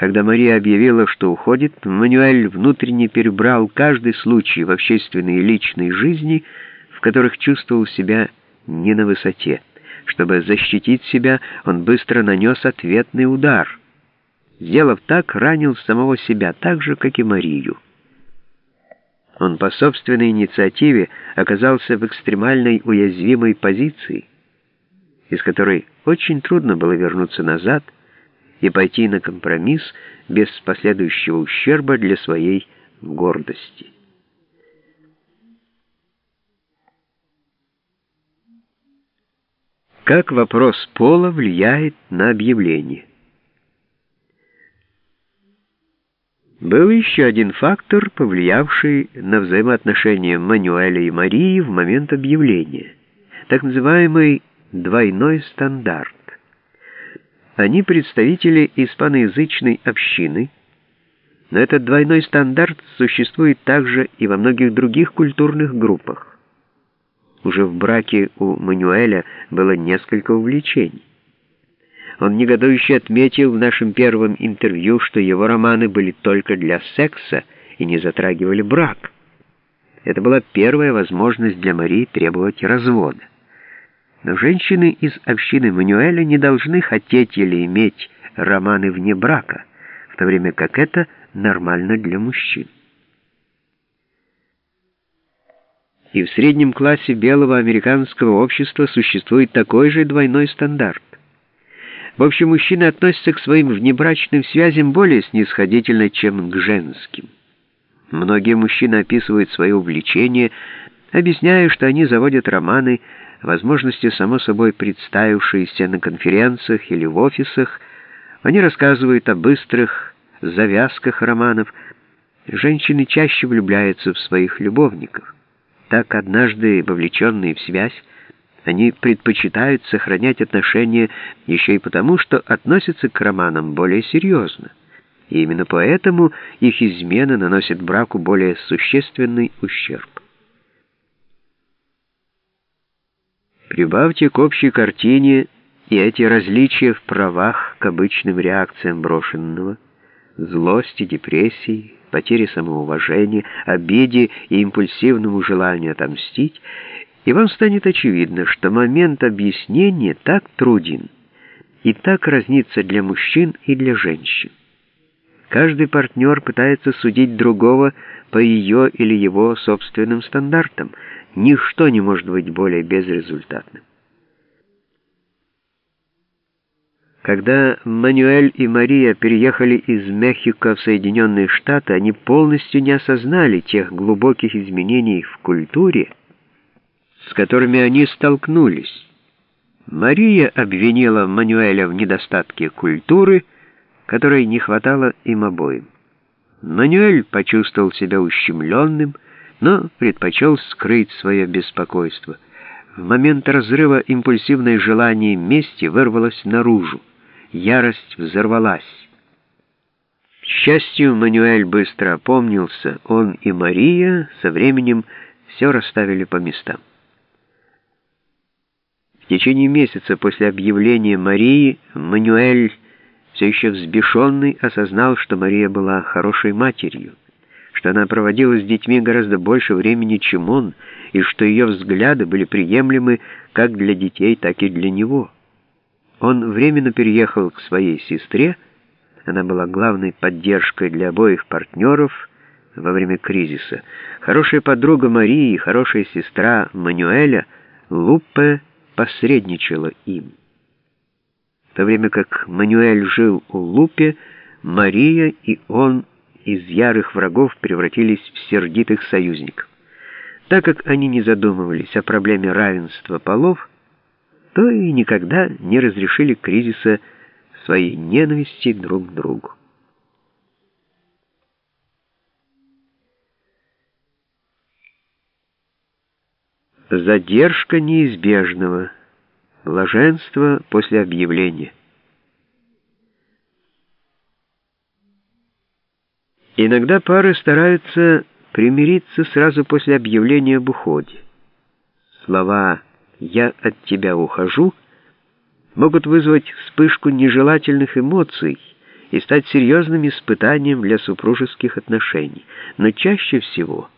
Когда Мария объявила, что уходит, Мануэль внутренне перебрал каждый случай в общественной и личной жизни, в которых чувствовал себя не на высоте. Чтобы защитить себя, он быстро нанес ответный удар. Сделав так, ранил самого себя, так же, как и Марию. Он по собственной инициативе оказался в экстремальной уязвимой позиции, из которой очень трудно было вернуться назад и пойти на компромисс без последующего ущерба для своей гордости. Как вопрос пола влияет на объявление? Был еще один фактор, повлиявший на взаимоотношения Мануэля и Марии в момент объявления, так называемый двойной стандарт. Они представители испаноязычной общины, но этот двойной стандарт существует также и во многих других культурных группах. Уже в браке у Мануэля было несколько увлечений. Он негодующе отметил в нашем первом интервью, что его романы были только для секса и не затрагивали брак. Это была первая возможность для Марии требовать развода. Но женщины из общины Мануэля не должны хотеть или иметь романы вне брака, в то время как это нормально для мужчин. И в среднем классе белого американского общества существует такой же двойной стандарт. В общем, мужчины относятся к своим внебрачным связям более снисходительно, чем к женским. Многие мужчины описывают свои увлечения, объясняя, что они заводят романы, возможности само собой представившиеся на конференциях или в офисах. Они рассказывают о быстрых завязках романов. Женщины чаще влюбляются в своих любовников. Так, однажды вовлеченные в связь, они предпочитают сохранять отношения еще и потому, что относятся к романам более серьезно. И именно поэтому их измена наносит браку более существенный ущерб. Прибавьте к общей картине и эти различия в правах к обычным реакциям брошенного, злости, депрессии, потере самоуважения, обиде и импульсивному желанию отомстить, и вам станет очевидно, что момент объяснения так труден и так разнится для мужчин и для женщин. Каждый партнер пытается судить другого по ее или его собственным стандартам. Ничто не может быть более безрезультатным. Когда Мануэль и Мария переехали из Мехико в Соединенные Штаты, они полностью не осознали тех глубоких изменений в культуре, с которыми они столкнулись. Мария обвинила Мануэля в недостатке культуры, которой не хватало им обоим. Мануэль почувствовал себя ущемленным, но предпочел скрыть свое беспокойство. В момент разрыва импульсивное желание мести вырвалось наружу ярость взорвалась. К счастью, Мануэль быстро опомнился. Он и Мария со временем все расставили по местам. В течение месяца после объявления Марии Мануэль, все еще взбешенный, осознал, что Мария была хорошей матерью, что она проводила с детьми гораздо больше времени, чем он, и что ее взгляды были приемлемы как для детей, так и для него. Он временно переехал к своей сестре, она была главной поддержкой для обоих партнеров во время кризиса. Хорошая подруга Марии и хорошая сестра Мануэля Луппе посредничала им. То время как Мануэль жил у Лупе, Мария и он из ярых врагов превратились в сердитых союзников. Так как они не задумывались о проблеме равенства полов, то и никогда не разрешили кризиса своей ненависти друг к другу. Задержка неизбежного. Блаженство после объявления. Иногда пары стараются примириться сразу после объявления об уходе. Слова «я от тебя ухожу» могут вызвать вспышку нежелательных эмоций и стать серьезным испытанием для супружеских отношений. Но чаще всего